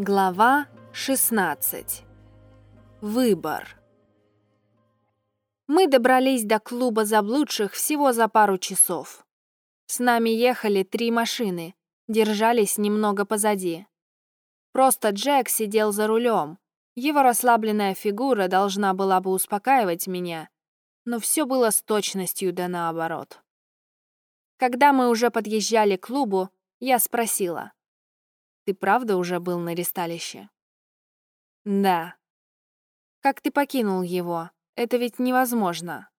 Глава 16. Выбор. Мы добрались до клуба заблудших всего за пару часов. С нами ехали три машины, держались немного позади. Просто Джек сидел за рулем. Его расслабленная фигура должна была бы успокаивать меня, но все было с точностью да наоборот. Когда мы уже подъезжали к клубу, я спросила — ты правда уже был на ресталище? Да. Как ты покинул его? Это ведь невозможно.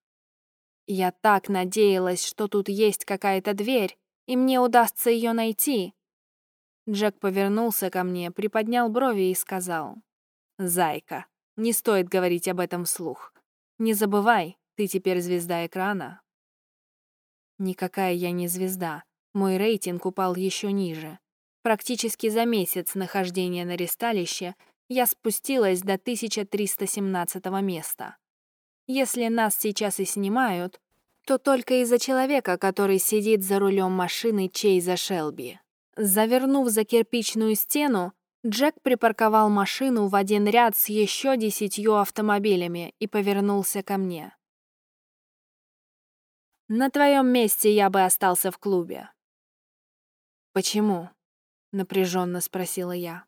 Я так надеялась, что тут есть какая-то дверь, и мне удастся ее найти. Джек повернулся ко мне, приподнял брови и сказал. «Зайка, не стоит говорить об этом вслух. Не забывай, ты теперь звезда экрана». Никакая я не звезда. Мой рейтинг упал еще ниже. Практически за месяц нахождения на ресталище я спустилась до 1317 места. Если нас сейчас и снимают, то только из-за человека, который сидит за рулем машины Чейза Шелби. Завернув за кирпичную стену, Джек припарковал машину в один ряд с еще десятью автомобилями и повернулся ко мне. «На твоем месте я бы остался в клубе». «Почему?» — напряженно спросила я.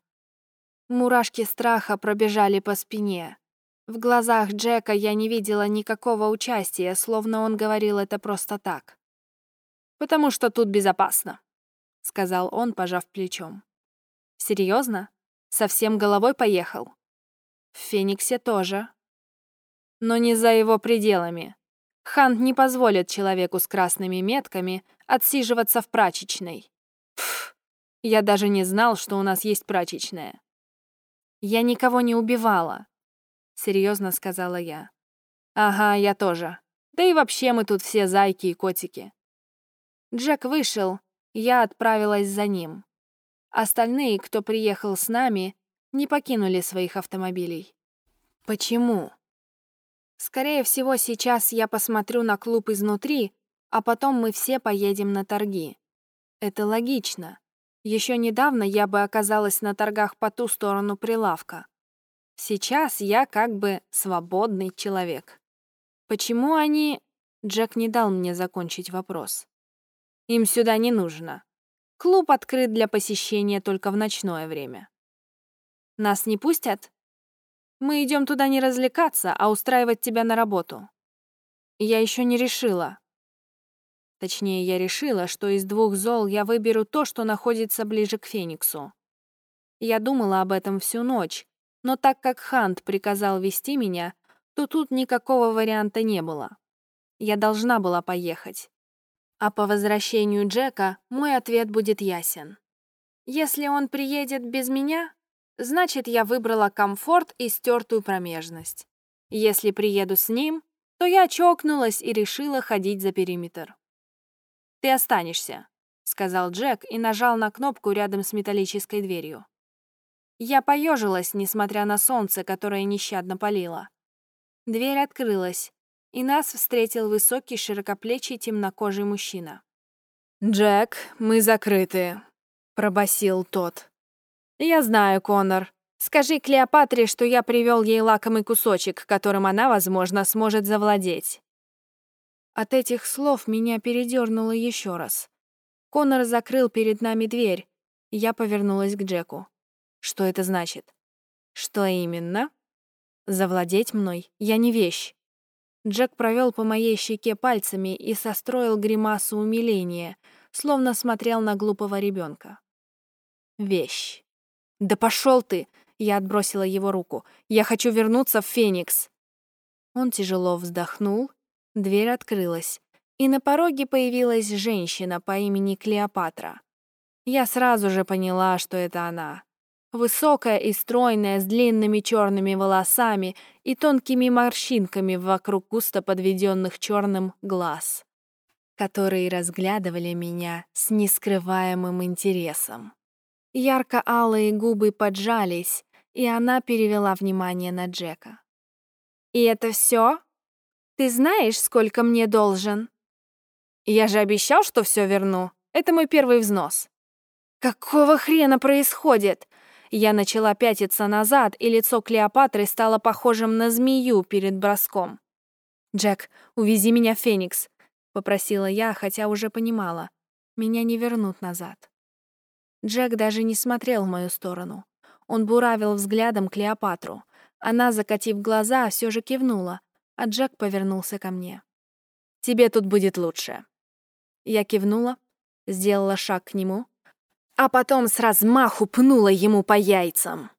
Мурашки страха пробежали по спине. В глазах Джека я не видела никакого участия, словно он говорил это просто так. «Потому что тут безопасно», — сказал он, пожав плечом. «Серьезно? Совсем головой поехал?» «В Фениксе тоже». «Но не за его пределами. Хант не позволит человеку с красными метками отсиживаться в прачечной. Я даже не знал, что у нас есть прачечная. Я никого не убивала, серьезно сказала я. Ага, я тоже. Да и вообще мы тут все зайки и котики. Джек вышел, я отправилась за ним. Остальные, кто приехал с нами, не покинули своих автомобилей. Почему? Скорее всего, сейчас я посмотрю на клуб изнутри, а потом мы все поедем на торги. Это логично. Еще недавно я бы оказалась на торгах по ту сторону прилавка. Сейчас я как бы свободный человек. Почему они... Джек не дал мне закончить вопрос. Им сюда не нужно. Клуб открыт для посещения только в ночное время. Нас не пустят? Мы идем туда не развлекаться, а устраивать тебя на работу. Я еще не решила, Точнее, я решила, что из двух зол я выберу то, что находится ближе к Фениксу. Я думала об этом всю ночь, но так как Хант приказал вести меня, то тут никакого варианта не было. Я должна была поехать. А по возвращению Джека мой ответ будет ясен. Если он приедет без меня, значит, я выбрала комфорт и стертую промежность. Если приеду с ним, то я чокнулась и решила ходить за периметр. «Ты останешься», — сказал Джек и нажал на кнопку рядом с металлической дверью. Я поежилась, несмотря на солнце, которое нещадно палило. Дверь открылась, и нас встретил высокий, широкоплечий, темнокожий мужчина. «Джек, мы закрыты», — пробасил тот. «Я знаю, Конор. Скажи Клеопатре, что я привел ей лакомый кусочек, которым она, возможно, сможет завладеть. От этих слов меня передернуло еще раз. Конор закрыл перед нами дверь, я повернулась к Джеку. Что это значит? Что именно? Завладеть мной? Я не вещь. Джек провел по моей щеке пальцами и состроил гримасу умиления, словно смотрел на глупого ребенка. Вещь. Да пошел ты! Я отбросила его руку. Я хочу вернуться в Феникс. Он тяжело вздохнул Дверь открылась, и на пороге появилась женщина по имени Клеопатра. Я сразу же поняла, что это она. Высокая и стройная, с длинными черными волосами и тонкими морщинками вокруг густо подведенных черным глаз, которые разглядывали меня с нескрываемым интересом. Ярко-алые губы поджались, и она перевела внимание на Джека. «И это все?» Ты знаешь, сколько мне должен?» «Я же обещал, что все верну. Это мой первый взнос». «Какого хрена происходит? Я начала пятиться назад, и лицо Клеопатры стало похожим на змею перед броском. «Джек, увези меня в Феникс», — попросила я, хотя уже понимала. Меня не вернут назад. Джек даже не смотрел в мою сторону. Он буравил взглядом Клеопатру. Она, закатив глаза, все же кивнула, а Джек повернулся ко мне. «Тебе тут будет лучше». Я кивнула, сделала шаг к нему, а потом с размаху пнула ему по яйцам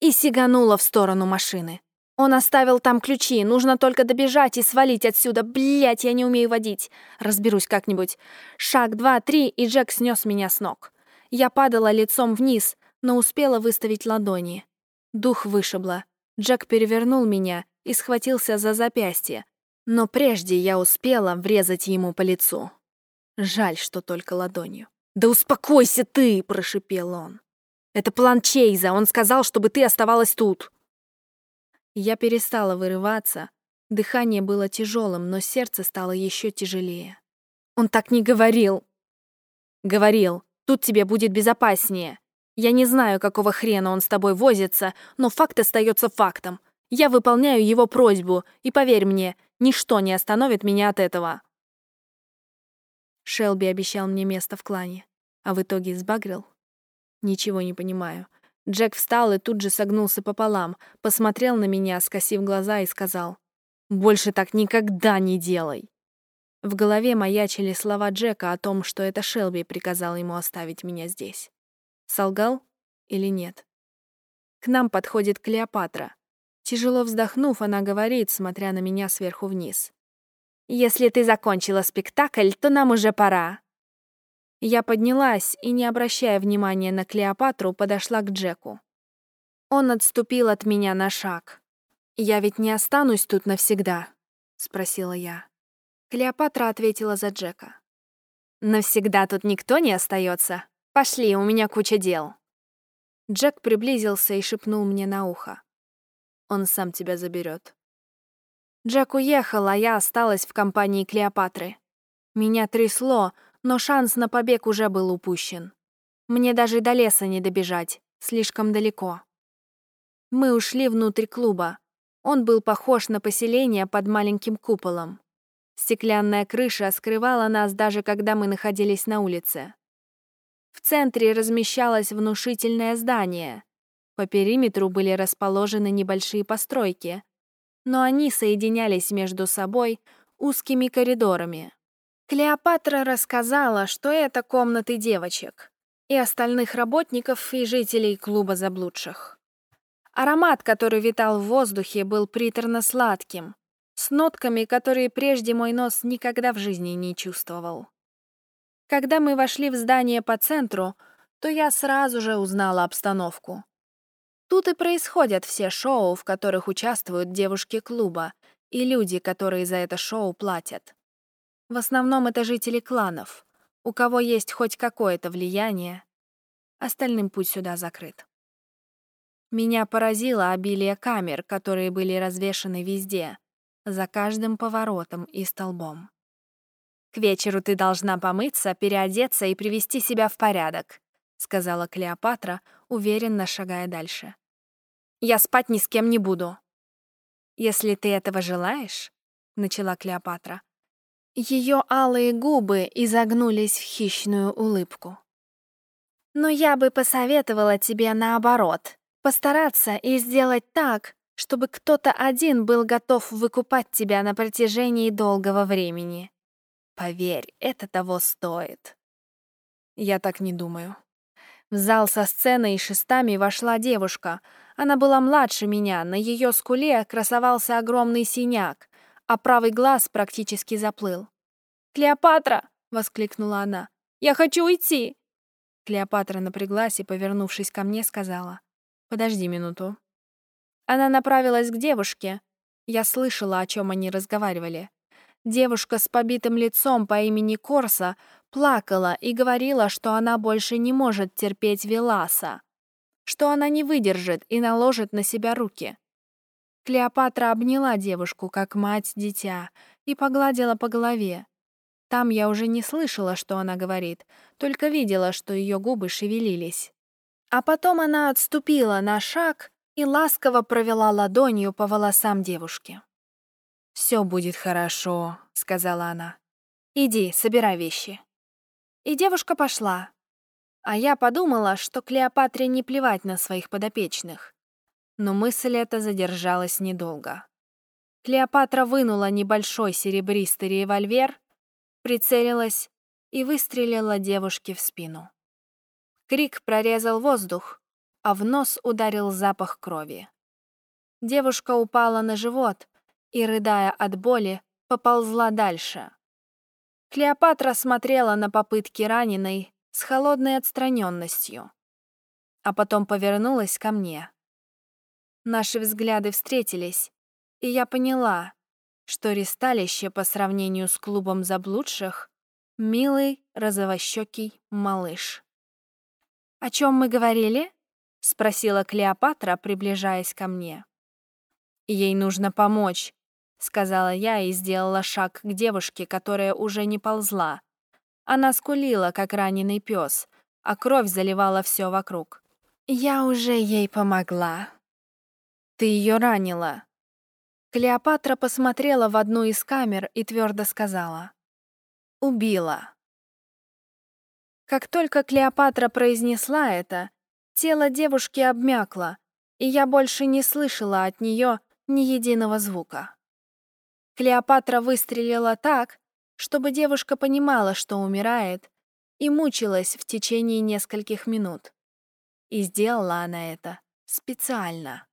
и сиганула в сторону машины. Он оставил там ключи, нужно только добежать и свалить отсюда. Блять, я не умею водить. Разберусь как-нибудь. Шаг, два, три, и Джек снес меня с ног. Я падала лицом вниз, но успела выставить ладони. Дух вышибло. Джек перевернул меня и схватился за запястье. Но прежде я успела врезать ему по лицу. Жаль, что только ладонью. «Да успокойся ты!» — прошипел он. «Это план Чейза. Он сказал, чтобы ты оставалась тут». Я перестала вырываться. Дыхание было тяжелым, но сердце стало еще тяжелее. Он так не говорил. Говорил, тут тебе будет безопаснее. Я не знаю, какого хрена он с тобой возится, но факт остается фактом. Я выполняю его просьбу, и поверь мне, ничто не остановит меня от этого. Шелби обещал мне место в клане, а в итоге сбагрил. Ничего не понимаю. Джек встал и тут же согнулся пополам, посмотрел на меня, скосив глаза и сказал, «Больше так никогда не делай!» В голове маячили слова Джека о том, что это Шелби приказал ему оставить меня здесь. Солгал или нет? К нам подходит Клеопатра. Тяжело вздохнув, она говорит, смотря на меня сверху вниз. «Если ты закончила спектакль, то нам уже пора. Я поднялась и, не обращая внимания на Клеопатру, подошла к Джеку. Он отступил от меня на шаг. «Я ведь не останусь тут навсегда?» — спросила я. Клеопатра ответила за Джека. «Навсегда тут никто не остается. Пошли, у меня куча дел». Джек приблизился и шепнул мне на ухо. «Он сам тебя заберет. Джек уехал, а я осталась в компании Клеопатры. Меня трясло, но шанс на побег уже был упущен. Мне даже до леса не добежать, слишком далеко. Мы ушли внутрь клуба. Он был похож на поселение под маленьким куполом. Стеклянная крыша скрывала нас даже когда мы находились на улице. В центре размещалось внушительное здание. По периметру были расположены небольшие постройки, но они соединялись между собой узкими коридорами. Клеопатра рассказала, что это комнаты девочек и остальных работников и жителей клуба заблудших. Аромат, который витал в воздухе, был приторно-сладким, с нотками, которые прежде мой нос никогда в жизни не чувствовал. Когда мы вошли в здание по центру, то я сразу же узнала обстановку. Тут и происходят все шоу, в которых участвуют девушки клуба и люди, которые за это шоу платят. В основном это жители кланов, у кого есть хоть какое-то влияние. Остальным путь сюда закрыт. Меня поразило обилие камер, которые были развешаны везде, за каждым поворотом и столбом. «К вечеру ты должна помыться, переодеться и привести себя в порядок», сказала Клеопатра, уверенно шагая дальше. «Я спать ни с кем не буду». «Если ты этого желаешь», — начала Клеопатра, ее алые губы изогнулись в хищную улыбку. «Но я бы посоветовала тебе наоборот, постараться и сделать так, чтобы кто-то один был готов выкупать тебя на протяжении долгого времени. Поверь, это того стоит». Я так не думаю. В зал со сценой и шестами вошла девушка. Она была младше меня, на ее скуле красовался огромный синяк, а правый глаз практически заплыл. «Клеопатра!» — воскликнула она. «Я хочу уйти!» Клеопатра напряглась и, повернувшись ко мне, сказала. «Подожди минуту». Она направилась к девушке. Я слышала, о чем они разговаривали. Девушка с побитым лицом по имени Корса плакала и говорила, что она больше не может терпеть Веласа, что она не выдержит и наложит на себя руки. Клеопатра обняла девушку, как мать-дитя, и погладила по голове. Там я уже не слышала, что она говорит, только видела, что ее губы шевелились. А потом она отступила на шаг и ласково провела ладонью по волосам девушки. «Все будет хорошо», — сказала она. «Иди, собирай вещи». И девушка пошла. А я подумала, что Клеопатре не плевать на своих подопечных. Но мысль эта задержалась недолго. Клеопатра вынула небольшой серебристый револьвер, прицелилась и выстрелила девушке в спину. Крик прорезал воздух, а в нос ударил запах крови. Девушка упала на живот и, рыдая от боли, поползла дальше. Клеопатра смотрела на попытки раненой с холодной отстраненностью, а потом повернулась ко мне. Наши взгляды встретились, и я поняла, что ристалище по сравнению с клубом заблудших — милый розовощекий малыш. «О чем мы говорили?» — спросила Клеопатра, приближаясь ко мне. «Ей нужно помочь», — сказала я и сделала шаг к девушке, которая уже не ползла. Она скулила, как раненый пес, а кровь заливала все вокруг. «Я уже ей помогла». «Ты ее ранила», Клеопатра посмотрела в одну из камер и твердо сказала. «Убила». Как только Клеопатра произнесла это, тело девушки обмякло, и я больше не слышала от нее ни единого звука. Клеопатра выстрелила так, чтобы девушка понимала, что умирает, и мучилась в течение нескольких минут. И сделала она это специально.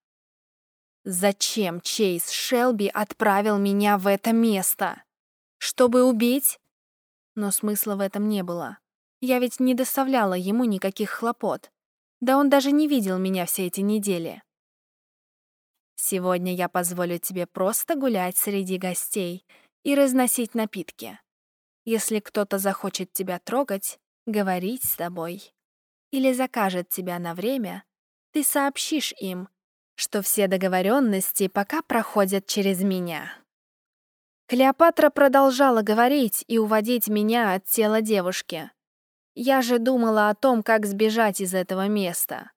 Зачем Чейз Шелби отправил меня в это место? Чтобы убить? Но смысла в этом не было. Я ведь не доставляла ему никаких хлопот. Да он даже не видел меня все эти недели. Сегодня я позволю тебе просто гулять среди гостей и разносить напитки. Если кто-то захочет тебя трогать, говорить с тобой или закажет тебя на время, ты сообщишь им, что все договоренности пока проходят через меня. Клеопатра продолжала говорить и уводить меня от тела девушки. Я же думала о том, как сбежать из этого места.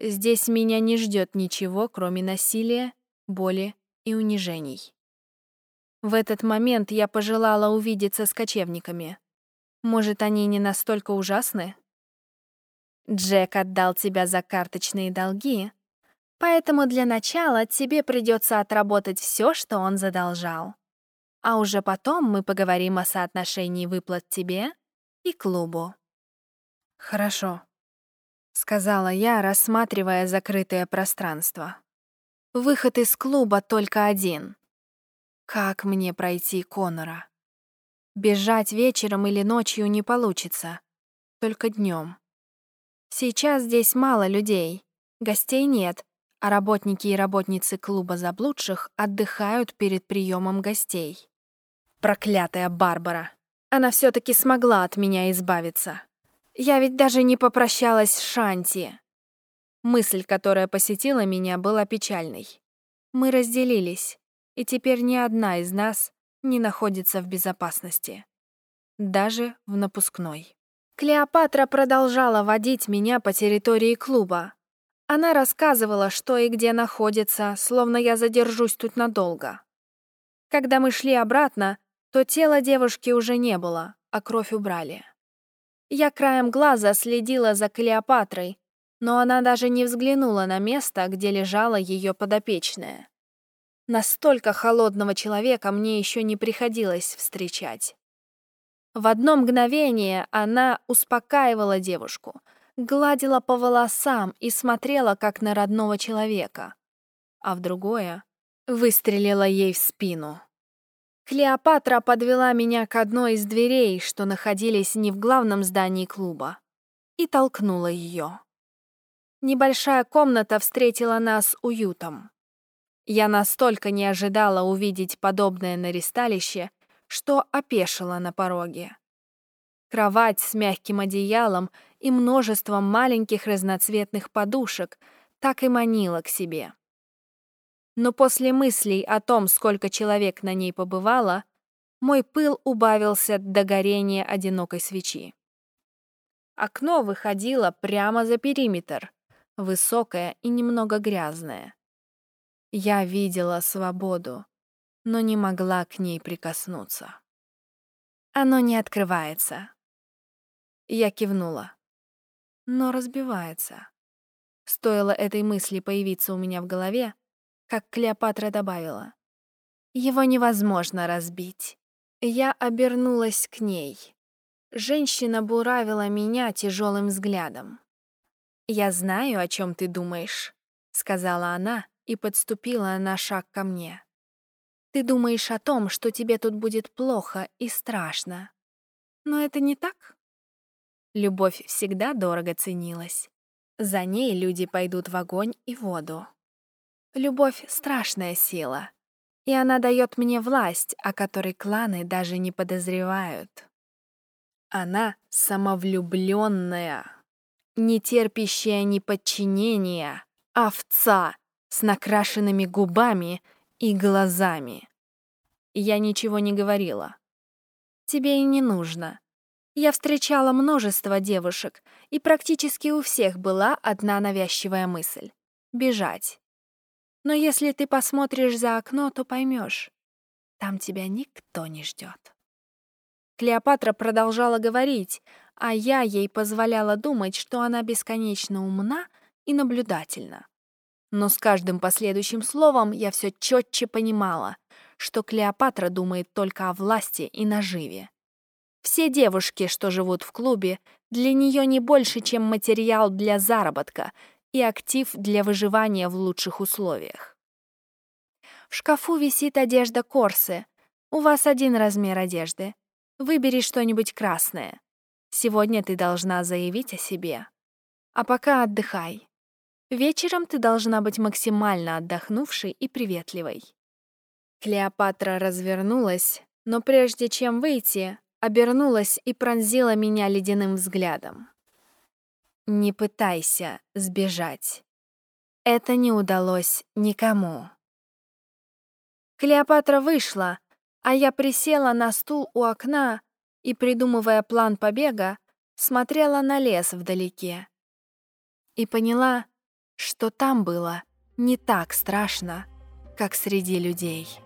Здесь меня не ждет ничего, кроме насилия, боли и унижений. В этот момент я пожелала увидеться с кочевниками. Может, они не настолько ужасны? Джек отдал тебя за карточные долги, Поэтому для начала тебе придется отработать все, что он задолжал. А уже потом мы поговорим о соотношении выплат тебе и клубу. Хорошо, сказала я, рассматривая закрытое пространство. Выход из клуба только один. Как мне пройти Конора? Бежать вечером или ночью не получится, только днем. Сейчас здесь мало людей, гостей нет, а работники и работницы клуба заблудших отдыхают перед приемом гостей. Проклятая Барбара! Она все таки смогла от меня избавиться. Я ведь даже не попрощалась с Шанти. Мысль, которая посетила меня, была печальной. Мы разделились, и теперь ни одна из нас не находится в безопасности. Даже в напускной. Клеопатра продолжала водить меня по территории клуба, она рассказывала, что и где находится, словно я задержусь тут надолго. Когда мы шли обратно, то тело девушки уже не было, а кровь убрали. Я краем глаза следила за Клеопатрой, но она даже не взглянула на место, где лежала ее подопечная. Настолько холодного человека мне еще не приходилось встречать. В одно мгновение она успокаивала девушку — гладила по волосам и смотрела, как на родного человека. А в другое выстрелила ей в спину. Клеопатра подвела меня к одной из дверей, что находились не в главном здании клуба, и толкнула ее. Небольшая комната встретила нас уютом. Я настолько не ожидала увидеть подобное на ристалище, что опешила на пороге. Кровать с мягким одеялом и множеством маленьких разноцветных подушек так и манила к себе. Но после мыслей о том, сколько человек на ней побывало, мой пыл убавился до горения одинокой свечи. Окно выходило прямо за периметр, высокое и немного грязное. Я видела свободу, но не могла к ней прикоснуться. Оно не открывается. Я кивнула. Но разбивается. Стоило этой мысли появиться у меня в голове, как Клеопатра добавила. Его невозможно разбить. Я обернулась к ней. Женщина буравила меня тяжелым взглядом. «Я знаю, о чем ты думаешь», — сказала она и подступила на шаг ко мне. «Ты думаешь о том, что тебе тут будет плохо и страшно. Но это не так?» Любовь всегда дорого ценилась. За ней люди пойдут в огонь и воду. Любовь — страшная сила, и она дает мне власть, о которой кланы даже не подозревают. Она самовлюбленная, нетерпящая неподчинения, овца с накрашенными губами и глазами. Я ничего не говорила. Тебе и не нужно. Я встречала множество девушек, и практически у всех была одна навязчивая мысль — бежать. Но если ты посмотришь за окно, то поймешь, там тебя никто не ждет. Клеопатра продолжала говорить, а я ей позволяла думать, что она бесконечно умна и наблюдательна. Но с каждым последующим словом я все четче понимала, что Клеопатра думает только о власти и наживе. Все девушки, что живут в клубе, для нее не больше, чем материал для заработка и актив для выживания в лучших условиях. В шкафу висит одежда Корсы. У вас один размер одежды. Выбери что-нибудь красное. Сегодня ты должна заявить о себе. А пока отдыхай. Вечером ты должна быть максимально отдохнувшей и приветливой. Клеопатра развернулась, но прежде чем выйти, обернулась и пронзила меня ледяным взглядом. Не пытайся сбежать. Это не удалось никому. Клеопатра вышла, а я присела на стул у окна и, придумывая план побега, смотрела на лес вдалеке. И поняла, что там было не так страшно, как среди людей.